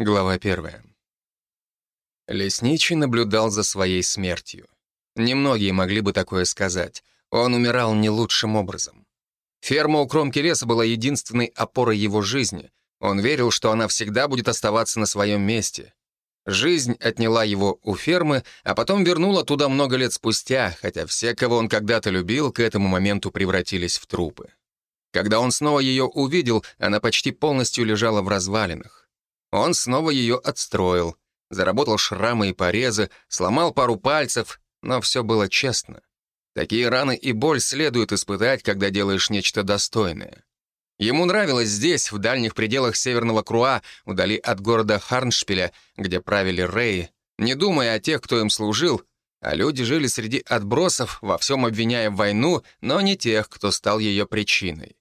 Глава первая. Лесничий наблюдал за своей смертью. Немногие могли бы такое сказать. Он умирал не лучшим образом. Ферма у кромки леса была единственной опорой его жизни. Он верил, что она всегда будет оставаться на своем месте. Жизнь отняла его у фермы, а потом вернула туда много лет спустя, хотя все, кого он когда-то любил, к этому моменту превратились в трупы. Когда он снова ее увидел, она почти полностью лежала в развалинах. Он снова ее отстроил, заработал шрамы и порезы, сломал пару пальцев, но все было честно. Такие раны и боль следует испытать, когда делаешь нечто достойное. Ему нравилось здесь, в дальних пределах Северного Круа, вдали от города Харншпиля, где правили Реи, не думая о тех, кто им служил, а люди жили среди отбросов, во всем обвиняя войну, но не тех, кто стал ее причиной.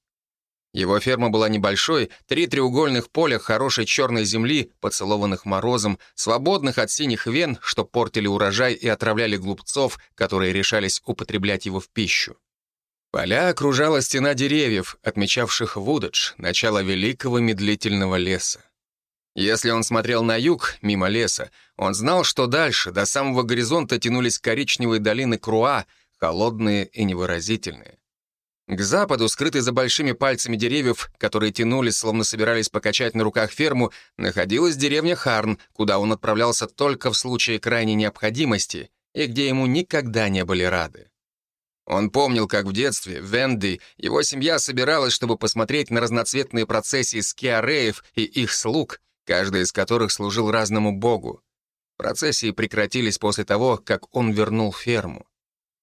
Его ферма была небольшой, три треугольных поля хорошей черной земли, поцелованных морозом, свободных от синих вен, что портили урожай и отравляли глупцов, которые решались употреблять его в пищу. Поля окружала стена деревьев, отмечавших Вудедж, начало великого медлительного леса. Если он смотрел на юг, мимо леса, он знал, что дальше, до самого горизонта тянулись коричневые долины Круа, холодные и невыразительные. К западу, скрытый за большими пальцами деревьев, которые тянулись, словно собирались покачать на руках ферму, находилась деревня Харн, куда он отправлялся только в случае крайней необходимости и где ему никогда не были рады. Он помнил, как в детстве в Венди его семья собиралась, чтобы посмотреть на разноцветные процессии скиареев и их слуг, каждый из которых служил разному богу. Процессии прекратились после того, как он вернул ферму.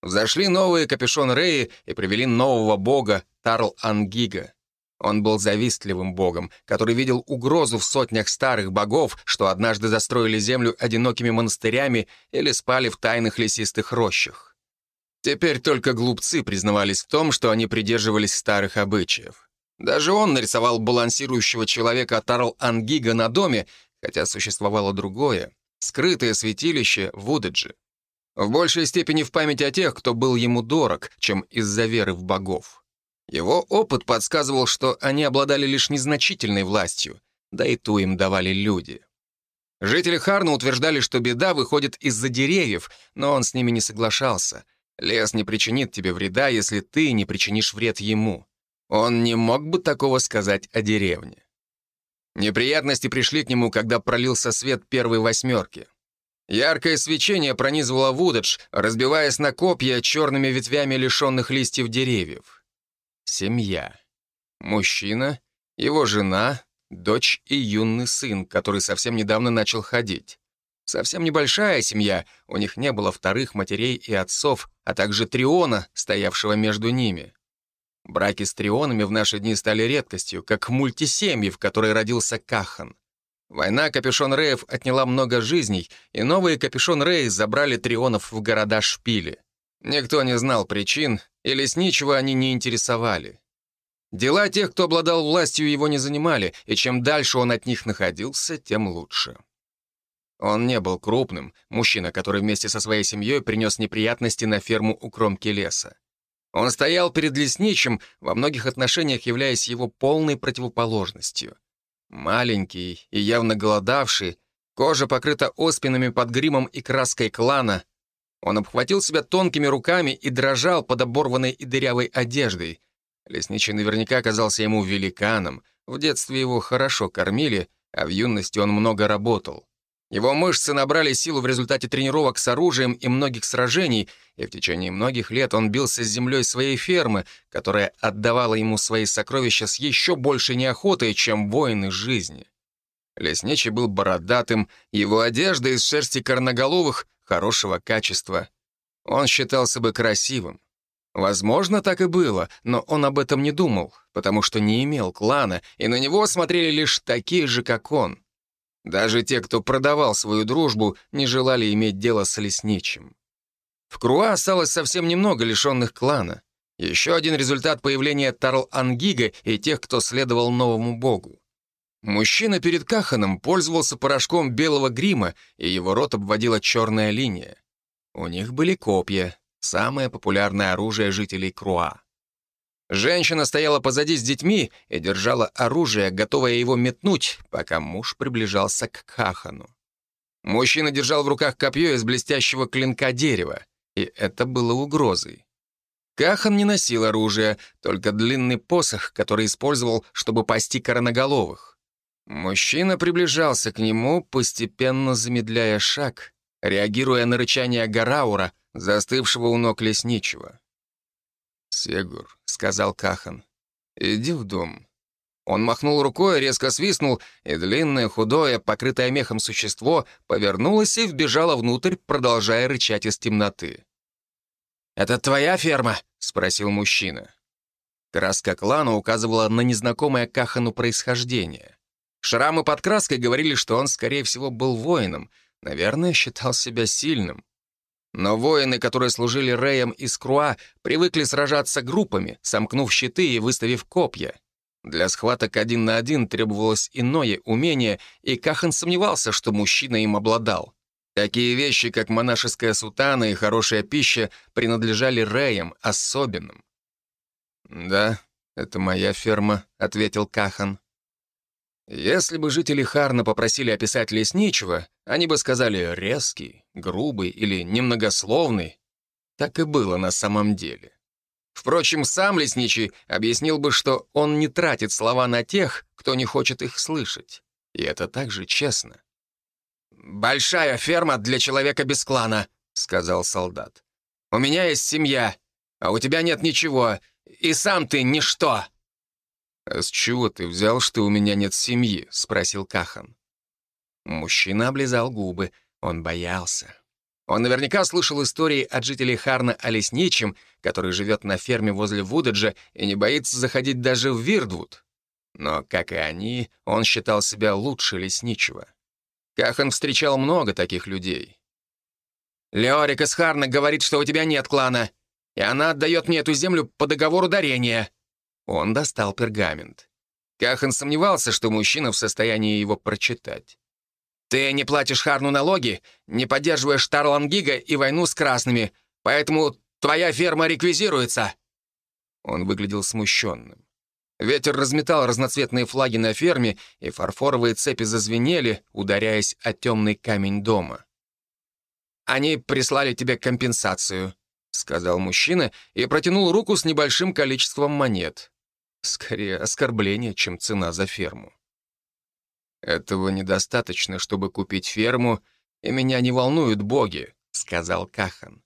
Взошли новые капюшон Реи и привели нового бога Тарл Ангига. Он был завистливым богом, который видел угрозу в сотнях старых богов, что однажды застроили землю одинокими монастырями или спали в тайных лесистых рощах. Теперь только глупцы признавались в том, что они придерживались старых обычаев. Даже он нарисовал балансирующего человека Тарл Ангига на доме, хотя существовало другое — скрытое святилище в. В большей степени в память о тех, кто был ему дорог, чем из-за веры в богов. Его опыт подсказывал, что они обладали лишь незначительной властью, да и ту им давали люди. Жители Харна утверждали, что беда выходит из-за деревьев, но он с ними не соглашался. Лес не причинит тебе вреда, если ты не причинишь вред ему. Он не мог бы такого сказать о деревне. Неприятности пришли к нему, когда пролился свет первой восьмерки. Яркое свечение пронизывало Вудедж, разбиваясь на копья черными ветвями лишенных листьев деревьев. Семья. Мужчина, его жена, дочь и юный сын, который совсем недавно начал ходить. Совсем небольшая семья, у них не было вторых матерей и отцов, а также Триона, стоявшего между ними. Браки с Трионами в наши дни стали редкостью, как мультисемьи, в которой родился Кахан. Война Капюшон Реев отняла много жизней, и новые Капюшон Реи забрали трионов в города Шпили. Никто не знал причин, и лесничего они не интересовали. Дела тех, кто обладал властью, его не занимали, и чем дальше он от них находился, тем лучше. Он не был крупным, мужчина, который вместе со своей семьей принес неприятности на ферму у кромки леса. Он стоял перед лесничим, во многих отношениях являясь его полной противоположностью. Маленький и явно голодавший, кожа покрыта оспинами под гримом и краской клана. Он обхватил себя тонкими руками и дрожал под оборванной и дырявой одеждой. Лесничий наверняка казался ему великаном. В детстве его хорошо кормили, а в юности он много работал. Его мышцы набрали силу в результате тренировок с оружием и многих сражений, и в течение многих лет он бился с землей своей фермы, которая отдавала ему свои сокровища с еще большей неохотой, чем воины жизни. Лесничий был бородатым, его одежда из шерсти корноголовых хорошего качества. Он считался бы красивым. Возможно, так и было, но он об этом не думал, потому что не имел клана, и на него смотрели лишь такие же, как он. Даже те, кто продавал свою дружбу, не желали иметь дело с лесничим. В Круа осталось совсем немного лишенных клана. Еще один результат появления Тарл-Ангига и тех, кто следовал новому богу. Мужчина перед Каханом пользовался порошком белого грима, и его рот обводила черная линия. У них были копья, самое популярное оружие жителей Круа. Женщина стояла позади с детьми и держала оружие, готовая его метнуть, пока муж приближался к Кахану. Мужчина держал в руках копье из блестящего клинка дерева, и это было угрозой. Кахан не носил оружия, только длинный посох, который использовал, чтобы пасти короноголовых. Мужчина приближался к нему, постепенно замедляя шаг, реагируя на рычание Гараура, застывшего у ног лесничего. «Сегур», — сказал Кахан, — «иди в дом». Он махнул рукой, резко свистнул, и длинное, худое, покрытое мехом существо повернулось и вбежало внутрь, продолжая рычать из темноты. «Это твоя ферма?» — спросил мужчина. Краска клана указывала на незнакомое Кахану происхождение. Шрамы под краской говорили, что он, скорее всего, был воином, наверное, считал себя сильным. Но воины, которые служили Рэем и Скруа, привыкли сражаться группами, сомкнув щиты и выставив копья. Для схваток один на один требовалось иное умение, и Кахан сомневался, что мужчина им обладал. Такие вещи, как монашеская сутана и хорошая пища, принадлежали Рэям, особенным. «Да, это моя ферма», — ответил Кахан. Если бы жители Харна попросили описать лесничего, они бы сказали «резкий», «грубый» или «немногословный». Так и было на самом деле. Впрочем, сам лесничий объяснил бы, что он не тратит слова на тех, кто не хочет их слышать. И это также честно. «Большая ферма для человека без клана», — сказал солдат. «У меня есть семья, а у тебя нет ничего, и сам ты ничто». «А с чего ты взял, что у меня нет семьи?» — спросил Кахан. Мужчина облизал губы. Он боялся. Он наверняка слышал истории от жителей Харна о лесничем, который живет на ферме возле Вудаджа и не боится заходить даже в Вирдвуд. Но, как и они, он считал себя лучше лесничего. Кахан встречал много таких людей. «Леорик из Харна говорит, что у тебя нет клана, и она отдает мне эту землю по договору дарения», он достал пергамент. Кахан сомневался, что мужчина в состоянии его прочитать. «Ты не платишь Харну налоги, не поддерживаешь Тарлангига и войну с красными, поэтому твоя ферма реквизируется». Он выглядел смущенным. Ветер разметал разноцветные флаги на ферме, и фарфоровые цепи зазвенели, ударяясь о темный камень дома. «Они прислали тебе компенсацию», — сказал мужчина и протянул руку с небольшим количеством монет. Скорее оскорбление, чем цена за ферму. «Этого недостаточно, чтобы купить ферму, и меня не волнуют боги», — сказал Кахан.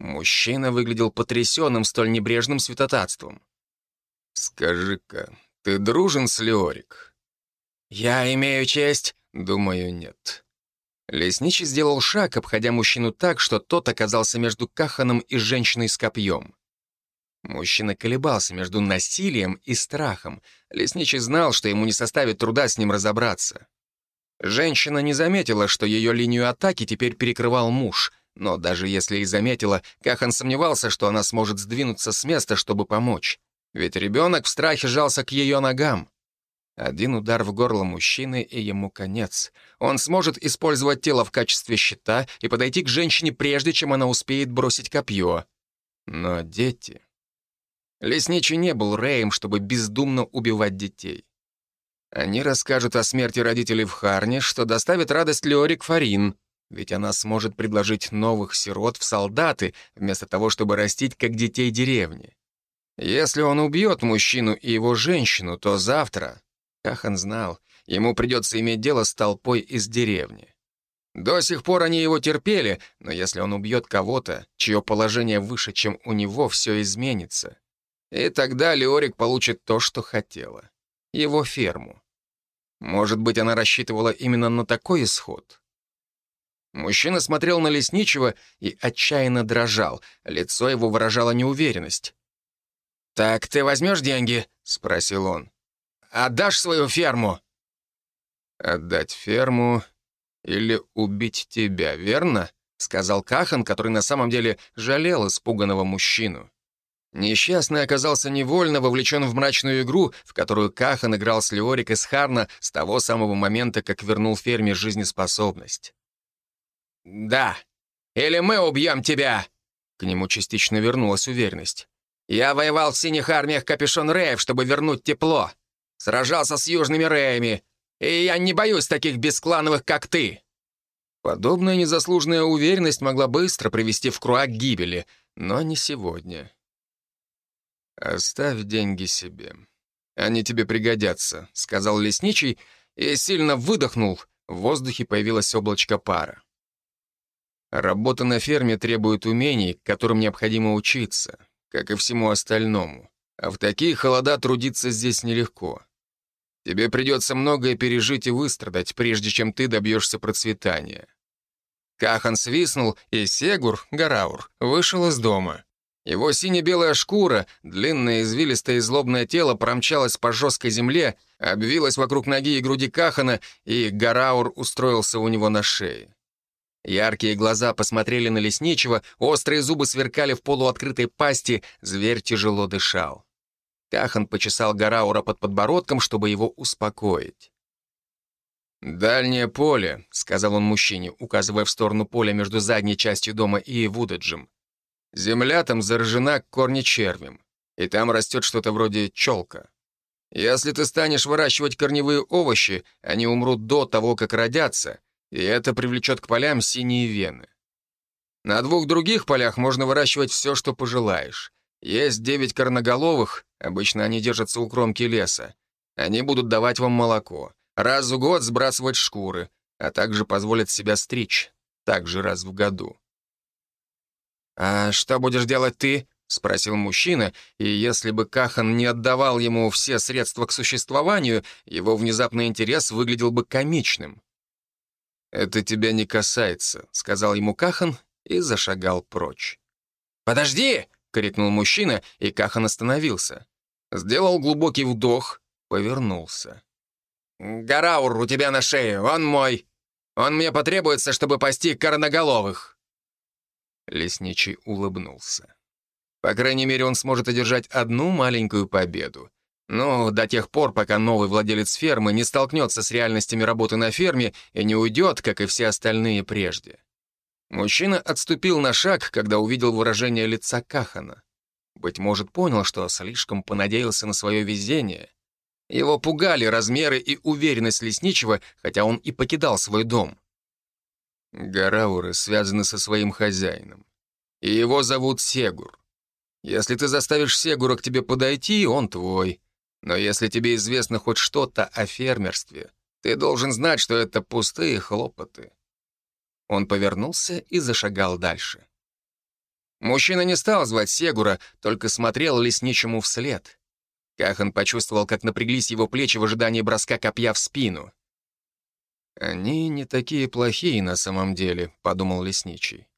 Мужчина выглядел потрясенным столь небрежным святотатством. «Скажи-ка, ты дружен с Леорик?» «Я имею честь?» «Думаю, нет». Лесничий сделал шаг, обходя мужчину так, что тот оказался между Каханом и женщиной с копьем. Мужчина колебался между насилием и страхом. Лесничий знал, что ему не составит труда с ним разобраться. Женщина не заметила, что ее линию атаки теперь перекрывал муж, но даже если и заметила, Кахан сомневался, что она сможет сдвинуться с места, чтобы помочь. Ведь ребенок в страхе жался к ее ногам. Один удар в горло мужчины, и ему конец. Он сможет использовать тело в качестве щита и подойти к женщине, прежде чем она успеет бросить копье. Но дети... Лесничий не был Рэем, чтобы бездумно убивать детей. Они расскажут о смерти родителей в Харне, что доставит радость Леорик Фарин, ведь она сможет предложить новых сирот в солдаты, вместо того, чтобы растить как детей деревни. Если он убьет мужчину и его женщину, то завтра, Кахан знал, ему придется иметь дело с толпой из деревни. До сих пор они его терпели, но если он убьет кого-то, чье положение выше, чем у него, все изменится. И тогда Леорик получит то, что хотела. Его ферму. Может быть, она рассчитывала именно на такой исход? Мужчина смотрел на лесничего и отчаянно дрожал. Лицо его выражало неуверенность. «Так ты возьмешь деньги?» — спросил он. «Отдашь свою ферму?» «Отдать ферму или убить тебя, верно?» — сказал Кахан, который на самом деле жалел испуганного мужчину. Несчастный оказался невольно вовлечен в мрачную игру, в которую Кахан играл с Леорик из Харна с того самого момента, как вернул ферме жизнеспособность. «Да, или мы убьем тебя!» К нему частично вернулась уверенность. Я воевал в синих армиях Капюшон Реев, чтобы вернуть тепло. Сражался с южными Реями, и я не боюсь таких бесклановых, как ты». Подобная незаслуженная уверенность могла быстро привести в Круа к гибели, но не сегодня. «Оставь деньги себе. Они тебе пригодятся», — сказал лесничий и сильно выдохнул. В воздухе появилось облачко пара. Работа на ферме требует умений, которым необходимо учиться, как и всему остальному. А в такие холода трудиться здесь нелегко. Тебе придется многое пережить и выстрадать, прежде чем ты добьешься процветания. Кахан свистнул, и Сегур, Гараур, вышел из дома. Его сине-белая шкура, длинное извилистое и злобное тело промчалось по жесткой земле, обвилось вокруг ноги и груди Кахана, и Гараур устроился у него на шее. Яркие глаза посмотрели на лесничего, острые зубы сверкали в полуоткрытой пасти, зверь тяжело дышал. Кахан почесал Гараура под подбородком, чтобы его успокоить. «Дальнее поле», — сказал он мужчине, указывая в сторону поля между задней частью дома и Вудаджем. «Земля там заражена корнечервем, и там растет что-то вроде челка. Если ты станешь выращивать корневые овощи, они умрут до того, как родятся, и это привлечет к полям синие вены. На двух других полях можно выращивать все, что пожелаешь. Есть девять корноголовых, обычно они держатся у кромки леса. Они будут давать вам молоко. Раз в год сбрасывать шкуры, а также позволят себя стричь, также раз в году. «А что будешь делать ты?» — спросил мужчина, и если бы Кахан не отдавал ему все средства к существованию, его внезапный интерес выглядел бы комичным. «Это тебя не касается», — сказал ему Кахан и зашагал прочь. «Подожди!» — крикнул мужчина, и Кахан остановился. Сделал глубокий вдох, повернулся. «Гараур у тебя на шее, он мой. Он мне потребуется, чтобы пасти корноголовых». Лесничий улыбнулся. По крайней мере, он сможет одержать одну маленькую победу. Но до тех пор, пока новый владелец фермы не столкнется с реальностями работы на ферме и не уйдет, как и все остальные прежде. Мужчина отступил на шаг, когда увидел выражение лица Кахана. Быть может, понял, что слишком понадеялся на свое везение. Его пугали размеры и уверенность лесничего, хотя он и покидал свой дом. Гарауры связаны со своим хозяином. И его зовут Сегур. Если ты заставишь Сегура к тебе подойти, он твой. Но если тебе известно хоть что-то о фермерстве, ты должен знать, что это пустые хлопоты. Он повернулся и зашагал дальше. Мужчина не стал звать Сегура, только смотрел лесничему вслед. Кахан почувствовал, как напряглись его плечи в ожидании броска копья в спину. «Они не такие плохие на самом деле», — подумал лесничий.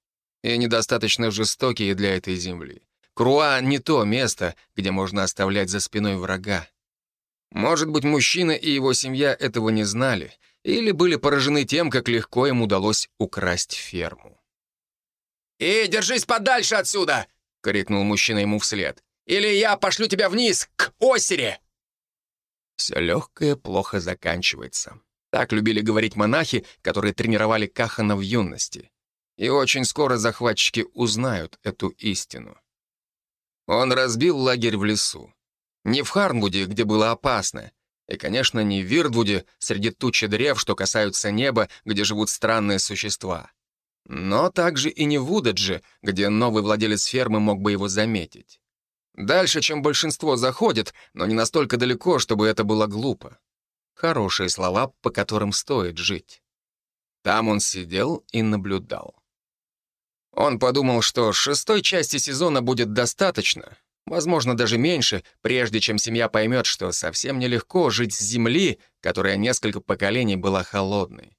«И недостаточно жестокие для этой земли. Круа — не то место, где можно оставлять за спиной врага. Может быть, мужчина и его семья этого не знали, или были поражены тем, как легко им удалось украсть ферму. «И держись подальше отсюда!» — крикнул мужчина ему вслед. «Или я пошлю тебя вниз, к озере!» Все легкое плохо заканчивается. Так любили говорить монахи, которые тренировали Кахана в юности. И очень скоро захватчики узнают эту истину. Он разбил лагерь в лесу. Не в Харнвуде, где было опасно, и, конечно, не в Вирдвуде, среди тучи древ, что касаются неба, где живут странные существа. Но также и не в Удадже, где новый владелец фермы мог бы его заметить. Дальше, чем большинство заходит, но не настолько далеко, чтобы это было глупо. Хорошие слова, по которым стоит жить. Там он сидел и наблюдал. Он подумал, что шестой части сезона будет достаточно, возможно, даже меньше, прежде чем семья поймет, что совсем нелегко жить с земли, которая несколько поколений была холодной.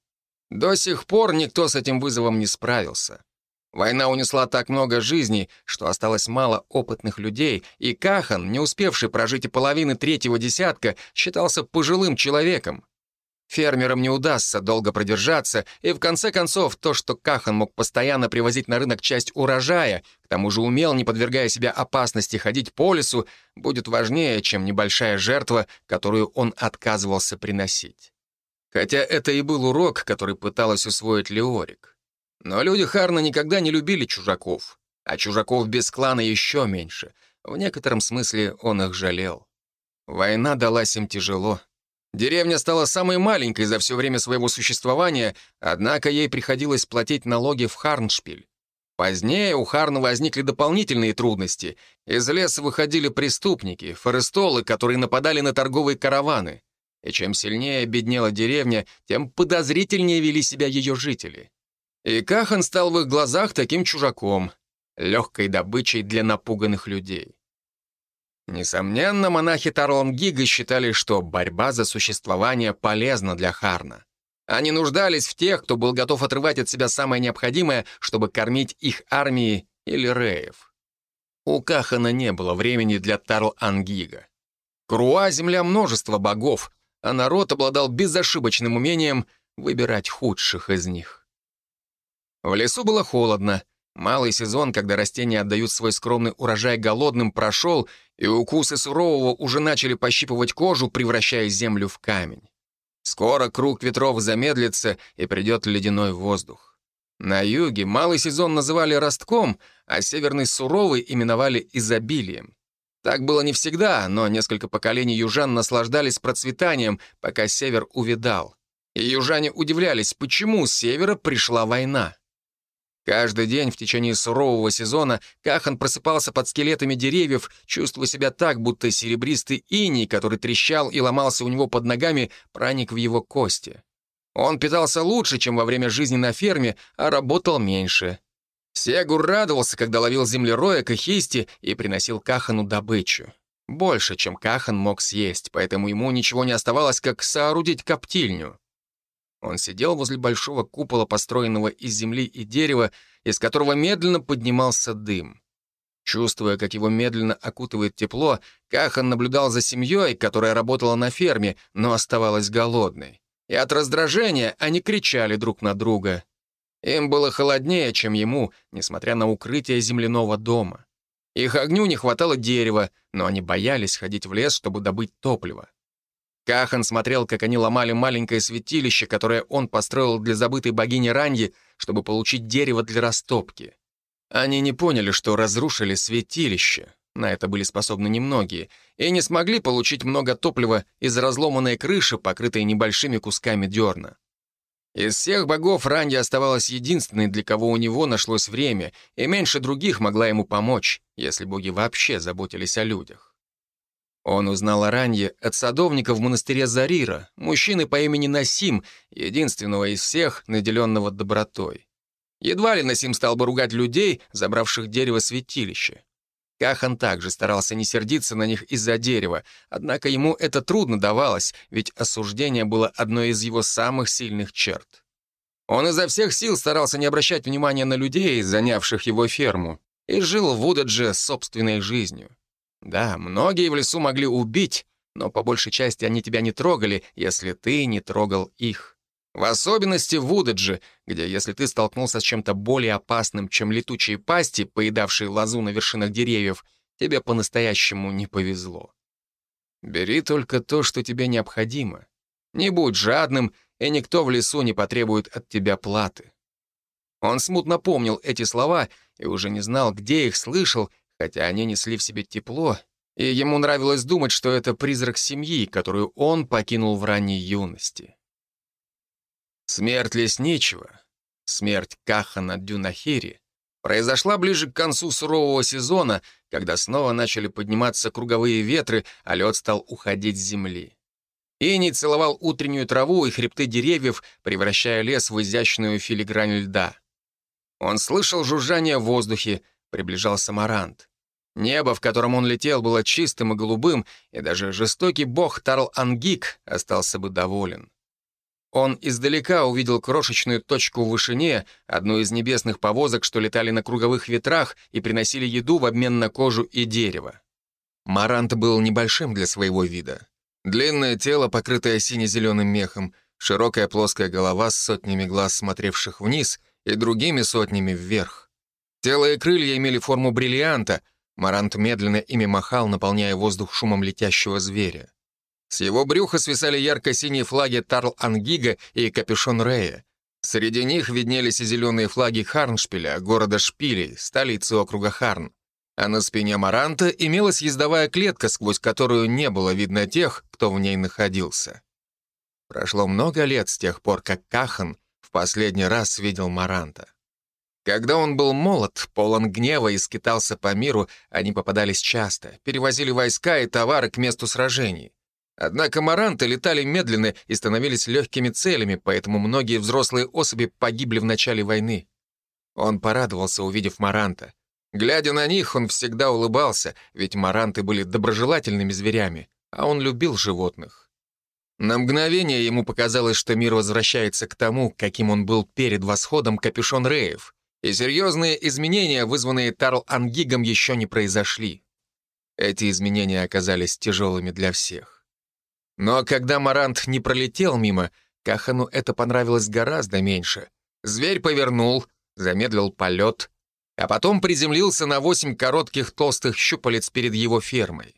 До сих пор никто с этим вызовом не справился. Война унесла так много жизней, что осталось мало опытных людей, и Кахан, не успевший прожить и половины третьего десятка, считался пожилым человеком. Фермерам не удастся долго продержаться, и в конце концов то, что Кахан мог постоянно привозить на рынок часть урожая, к тому же умел, не подвергая себя опасности, ходить по лесу, будет важнее, чем небольшая жертва, которую он отказывался приносить. Хотя это и был урок, который пыталась усвоить Леорик. Но люди Харна никогда не любили чужаков, а чужаков без клана еще меньше. В некотором смысле он их жалел. Война далась им тяжело. Деревня стала самой маленькой за все время своего существования, однако ей приходилось платить налоги в Харншпиль. Позднее у Харна возникли дополнительные трудности. Из леса выходили преступники, форестолы, которые нападали на торговые караваны. И чем сильнее беднела деревня, тем подозрительнее вели себя ее жители. И Кахан стал в их глазах таким чужаком, легкой добычей для напуганных людей. Несомненно, монахи Тарлангига считали, что борьба за существование полезна для Харна. Они нуждались в тех, кто был готов отрывать от себя самое необходимое, чтобы кормить их армии или реев. У Кахана не было времени для Тарл-Ангига. Круа — земля множества богов, а народ обладал безошибочным умением выбирать худших из них. В лесу было холодно. Малый сезон, когда растения отдают свой скромный урожай голодным, прошел, и укусы сурового уже начали пощипывать кожу, превращая землю в камень. Скоро круг ветров замедлится, и придет ледяной воздух. На юге малый сезон называли ростком, а северный суровый именовали изобилием. Так было не всегда, но несколько поколений южан наслаждались процветанием, пока север увидал. И южане удивлялись, почему с севера пришла война. Каждый день в течение сурового сезона Кахан просыпался под скелетами деревьев, чувствуя себя так, будто серебристый иней, который трещал и ломался у него под ногами, проник в его кости. Он питался лучше, чем во время жизни на ферме, а работал меньше. Сегур радовался, когда ловил землероек и хисти и приносил Кахану добычу. Больше, чем Кахан мог съесть, поэтому ему ничего не оставалось, как соорудить коптильню. Он сидел возле большого купола, построенного из земли и дерева, из которого медленно поднимался дым. Чувствуя, как его медленно окутывает тепло, Кахан наблюдал за семьей, которая работала на ферме, но оставалась голодной. И от раздражения они кричали друг на друга. Им было холоднее, чем ему, несмотря на укрытие земляного дома. Их огню не хватало дерева, но они боялись ходить в лес, чтобы добыть топливо. Кахан смотрел, как они ломали маленькое святилище, которое он построил для забытой богини Раньи, чтобы получить дерево для растопки. Они не поняли, что разрушили святилище, на это были способны немногие, и не смогли получить много топлива из разломанной крыши, покрытой небольшими кусками дерна. Из всех богов Ранья оставалась единственной, для кого у него нашлось время, и меньше других могла ему помочь, если боги вообще заботились о людях. Он узнал о Ранье от садовника в монастыре Зарира, мужчины по имени Насим, единственного из всех, наделенного добротой. Едва ли Насим стал бы ругать людей, забравших дерево святилища. Кахан также старался не сердиться на них из-за дерева, однако ему это трудно давалось, ведь осуждение было одной из его самых сильных черт. Он изо всех сил старался не обращать внимания на людей, занявших его ферму, и жил в Удадже собственной жизнью. Да, многие в лесу могли убить, но по большей части они тебя не трогали, если ты не трогал их. В особенности в Удедже, где если ты столкнулся с чем-то более опасным, чем летучие пасти, поедавшие лозу на вершинах деревьев, тебе по-настоящему не повезло. Бери только то, что тебе необходимо. Не будь жадным, и никто в лесу не потребует от тебя платы. Он смутно помнил эти слова и уже не знал, где их слышал хотя они несли в себе тепло, и ему нравилось думать, что это призрак семьи, которую он покинул в ранней юности. Смерть лесничего, смерть Кахана Дюнахири, произошла ближе к концу сурового сезона, когда снова начали подниматься круговые ветры, а лед стал уходить с земли. Иней целовал утреннюю траву и хребты деревьев, превращая лес в изящную филигрань льда. Он слышал жужжание в воздухе, приближался Марант. Небо, в котором он летел, было чистым и голубым, и даже жестокий бог Тарл-Ангик остался бы доволен. Он издалека увидел крошечную точку в вышине, одну из небесных повозок, что летали на круговых ветрах и приносили еду в обмен на кожу и дерево. Марант был небольшим для своего вида. Длинное тело, покрытое сине-зеленым мехом, широкая плоская голова с сотнями глаз, смотревших вниз, и другими сотнями вверх. Тело и крылья имели форму бриллианта. Марант медленно ими махал, наполняя воздух шумом летящего зверя. С его брюха свисали ярко-синие флаги Тарл-Ангига и капюшон Рея. Среди них виднелись и зеленые флаги Харншпиля, города Шпили, столицы округа Харн. а на спине Маранта имелась ездовая клетка, сквозь которую не было видно тех, кто в ней находился. Прошло много лет с тех пор, как Кахан в последний раз видел Маранта. Когда он был молод, полон гнева и скитался по миру, они попадались часто, перевозили войска и товары к месту сражений. Однако маранты летали медленно и становились легкими целями, поэтому многие взрослые особи погибли в начале войны. Он порадовался, увидев маранта. Глядя на них, он всегда улыбался, ведь маранты были доброжелательными зверями, а он любил животных. На мгновение ему показалось, что мир возвращается к тому, каким он был перед восходом капюшон Реев, и серьезные изменения, вызванные Тарл-Ангигом, еще не произошли. Эти изменения оказались тяжелыми для всех. Но когда Марант не пролетел мимо, Кахану это понравилось гораздо меньше. Зверь повернул, замедлил полет, а потом приземлился на восемь коротких толстых щупалец перед его фермой.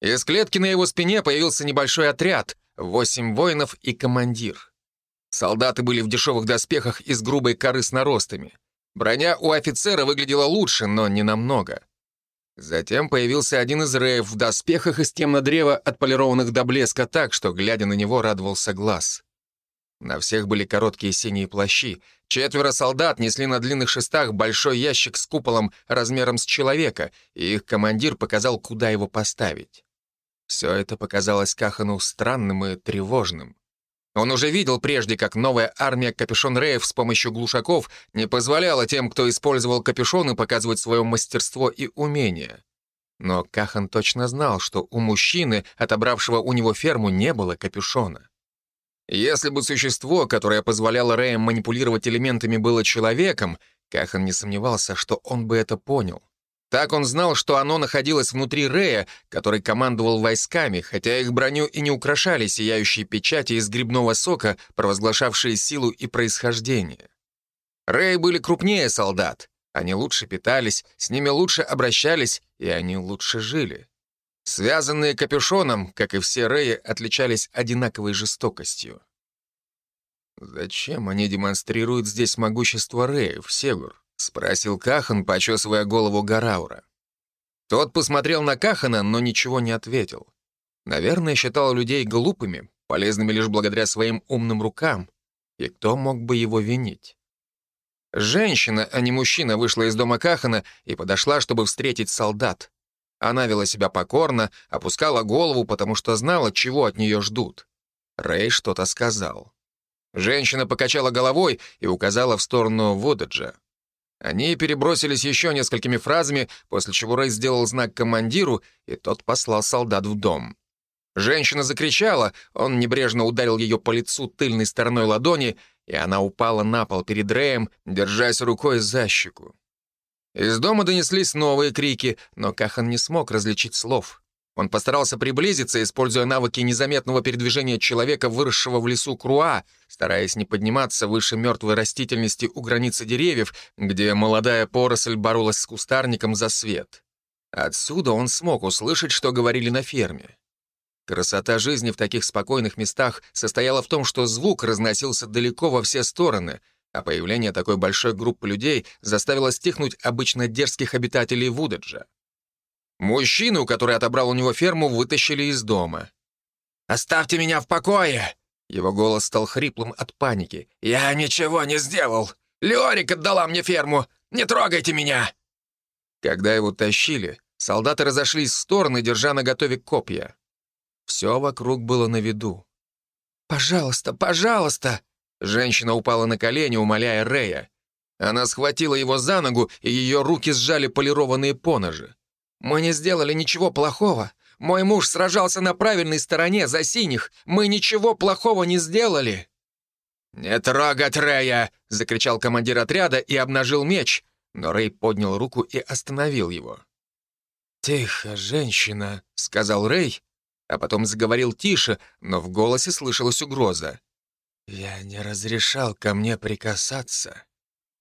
Из клетки на его спине появился небольшой отряд, восемь воинов и командир. Солдаты были в дешевых доспехах из грубой коры с наростами. Броня у офицера выглядела лучше, но не намного. Затем появился один из реев в доспехах из темно-древа, отполированных до блеска так, что, глядя на него, радовался глаз. На всех были короткие синие плащи. Четверо солдат несли на длинных шестах большой ящик с куполом размером с человека, и их командир показал, куда его поставить. Все это показалось Кахану странным и тревожным. Он уже видел прежде, как новая армия капюшон-реев с помощью глушаков не позволяла тем, кто использовал капюшоны, показывать свое мастерство и умение. Но Кахан точно знал, что у мужчины, отобравшего у него ферму, не было капюшона. Если бы существо, которое позволяло Рэям манипулировать элементами, было человеком, Кахан не сомневался, что он бы это понял. Так он знал, что оно находилось внутри Рея, который командовал войсками, хотя их броню и не украшали сияющие печати из грибного сока, провозглашавшие силу и происхождение. Рэй были крупнее солдат. Они лучше питались, с ними лучше обращались, и они лучше жили. Связанные капюшоном, как и все Рэи, отличались одинаковой жестокостью. Зачем они демонстрируют здесь могущество Рэев, Сегур? — спросил Кахан, почесывая голову Гараура. Тот посмотрел на Кахана, но ничего не ответил. Наверное, считал людей глупыми, полезными лишь благодаря своим умным рукам. И кто мог бы его винить? Женщина, а не мужчина, вышла из дома Кахана и подошла, чтобы встретить солдат. Она вела себя покорно, опускала голову, потому что знала, чего от нее ждут. Рэй что-то сказал. Женщина покачала головой и указала в сторону Водаджа. Они перебросились еще несколькими фразами, после чего Рэй сделал знак командиру, и тот послал солдат в дом. Женщина закричала, он небрежно ударил ее по лицу тыльной стороной ладони, и она упала на пол перед Рэем, держась рукой за щеку. Из дома донеслись новые крики, но Кахан не смог различить слов. Он постарался приблизиться, используя навыки незаметного передвижения человека, выросшего в лесу Круа, стараясь не подниматься выше мертвой растительности у границы деревьев, где молодая поросль боролась с кустарником за свет. Отсюда он смог услышать, что говорили на ферме. Красота жизни в таких спокойных местах состояла в том, что звук разносился далеко во все стороны, а появление такой большой группы людей заставило стихнуть обычно дерзких обитателей Вудаджа. Мужчину, который отобрал у него ферму, вытащили из дома. «Оставьте меня в покое!» Его голос стал хриплым от паники. «Я ничего не сделал! Леорик отдала мне ферму! Не трогайте меня!» Когда его тащили, солдаты разошлись в стороны, держа на готове копья. Все вокруг было на виду. «Пожалуйста, пожалуйста!» Женщина упала на колени, умоляя Рея. Она схватила его за ногу, и ее руки сжали полированные поножи. «Мы не сделали ничего плохого. Мой муж сражался на правильной стороне, за синих. Мы ничего плохого не сделали». «Не трогать Рэя!» — закричал командир отряда и обнажил меч, но Рэй поднял руку и остановил его. «Тихо, женщина», — сказал Рэй, а потом заговорил тише, но в голосе слышалась угроза. «Я не разрешал ко мне прикасаться.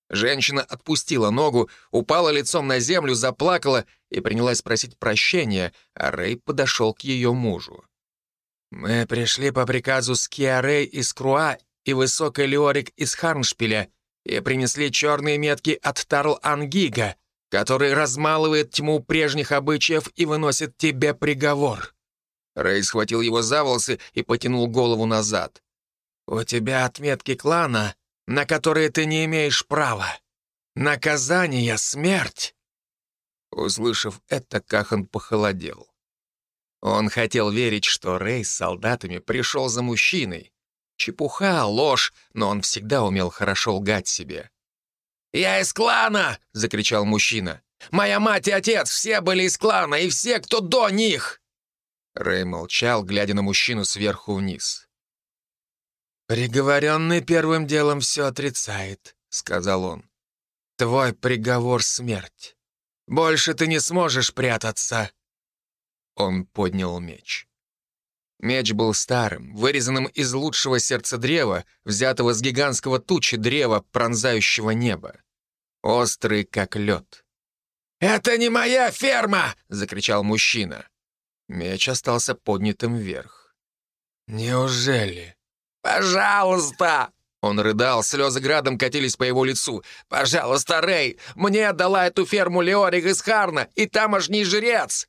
Женщина отпустила ногу, упала лицом на землю, заплакала и принялась просить прощения, а Рэй подошел к ее мужу. «Мы пришли по приказу Скиарей из Круа и Высокой Леорик из Харншпиля и принесли черные метки от Тарл Ангига», который размалывает тьму прежних обычаев и выносит тебе приговор». Рэй схватил его за волосы и потянул голову назад. «У тебя отметки клана, на которые ты не имеешь права. Наказание — смерть!» Услышав это, Кахан похолодел. Он хотел верить, что Рэй с солдатами пришел за мужчиной. Чепуха, ложь, но он всегда умел хорошо лгать себе. «Я из клана!» — закричал мужчина. «Моя мать и отец все были из клана, и все, кто до них!» Рэй молчал, глядя на мужчину сверху вниз. «Приговоренный первым делом все отрицает», — сказал он. «Твой приговор — смерть. Больше ты не сможешь прятаться». Он поднял меч. Меч был старым, вырезанным из лучшего сердца древа, взятого с гигантского тучи древа, пронзающего небо. Острый, как лед. «Это не моя ферма!» — закричал мужчина. Меч остался поднятым вверх. «Неужели?» «Пожалуйста!» Он рыдал, слезы градом катились по его лицу. «Пожалуйста, Рэй, мне отдала эту ферму Леорик из Харна и тамошний жрец!»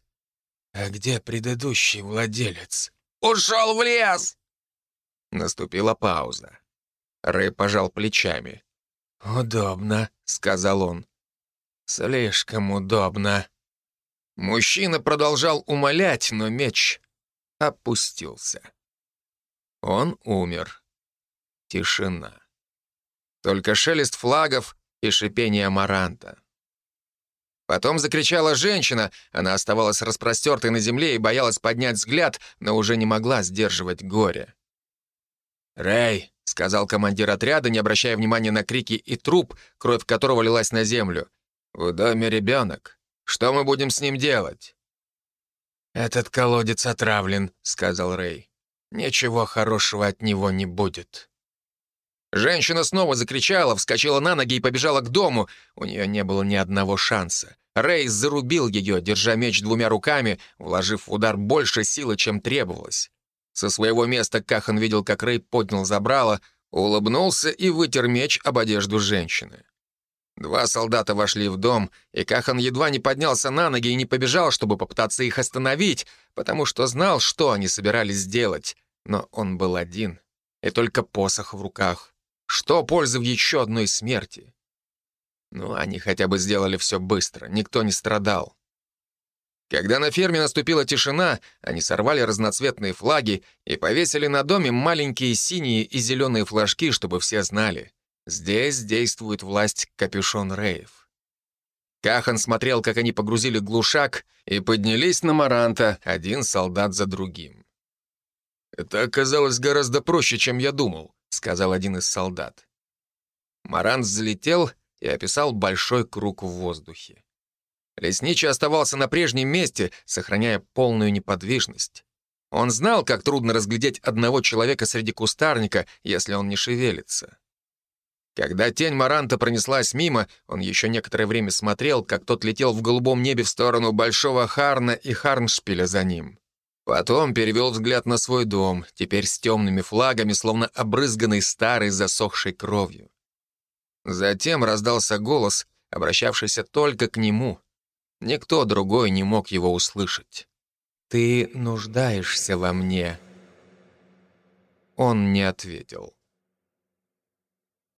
«А где предыдущий владелец?» «Ушел в лес!» Наступила пауза. Рэй пожал плечами. «Удобно», — сказал он. «Слишком удобно». Мужчина продолжал умолять, но меч опустился. Он умер. Тишина. Только шелест флагов и шипение амаранта. Потом закричала женщина, она оставалась распростертой на земле и боялась поднять взгляд, но уже не могла сдерживать горе. «Рэй», — сказал командир отряда, не обращая внимания на крики и труп, кровь которого лилась на землю. «В доме ребенок. Что мы будем с ним делать?» «Этот колодец отравлен», — сказал Рэй. «Ничего хорошего от него не будет». Женщина снова закричала, вскочила на ноги и побежала к дому. У нее не было ни одного шанса. Рэй зарубил ее, держа меч двумя руками, вложив в удар больше силы, чем требовалось. Со своего места Кахан видел, как Рэй поднял забрало, улыбнулся и вытер меч об одежду женщины. Два солдата вошли в дом, и Кахан едва не поднялся на ноги и не побежал, чтобы попытаться их остановить, потому что знал, что они собирались сделать. Но он был один, и только посох в руках. Что пользы в еще одной смерти? Ну, они хотя бы сделали все быстро, никто не страдал. Когда на ферме наступила тишина, они сорвали разноцветные флаги и повесили на доме маленькие синие и зеленые флажки, чтобы все знали. Здесь действует власть капюшон Рейв. Кахан смотрел, как они погрузили глушак и поднялись на Маранта, один солдат за другим. «Это оказалось гораздо проще, чем я думал», — сказал один из солдат. Марант взлетел и описал большой круг в воздухе. Лесничий оставался на прежнем месте, сохраняя полную неподвижность. Он знал, как трудно разглядеть одного человека среди кустарника, если он не шевелится. Когда тень Маранта пронеслась мимо, он еще некоторое время смотрел, как тот летел в голубом небе в сторону Большого Харна и Харншпиля за ним. Потом перевел взгляд на свой дом, теперь с темными флагами, словно обрызганный старой засохшей кровью. Затем раздался голос, обращавшийся только к нему. Никто другой не мог его услышать. «Ты нуждаешься во мне». Он не ответил.